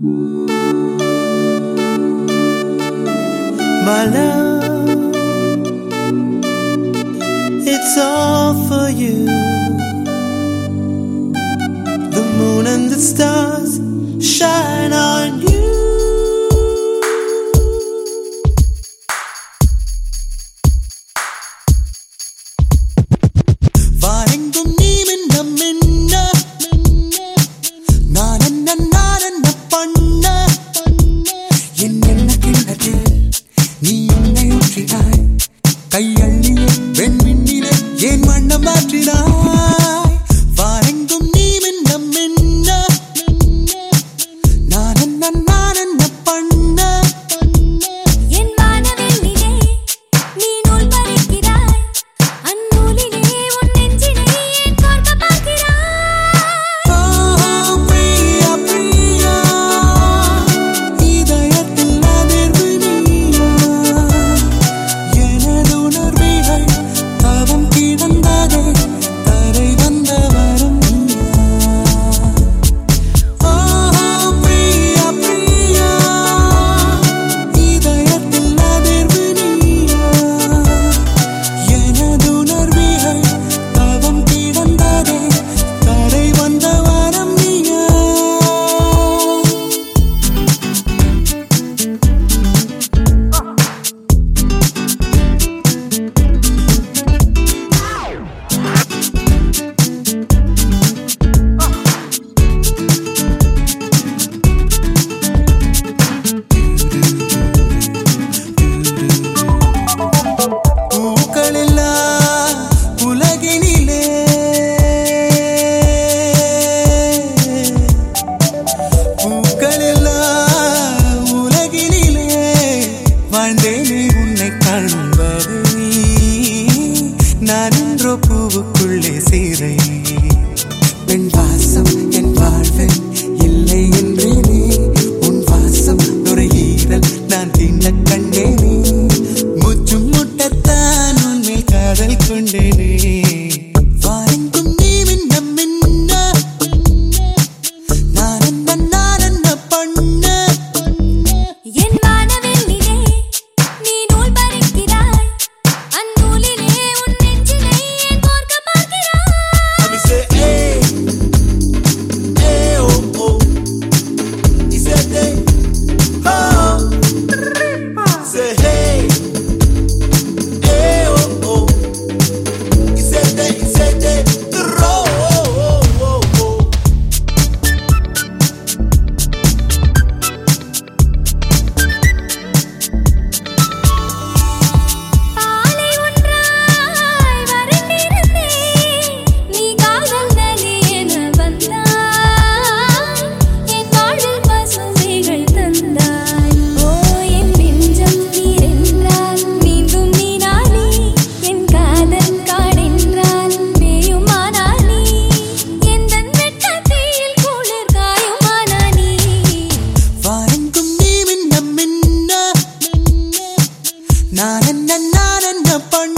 My love, it's all for you. The moon and the stars உன்னை தழும்பது நான் இன்றோ பூவுக்குள்ளே சீரை பெண் வாசம் என் பண்ண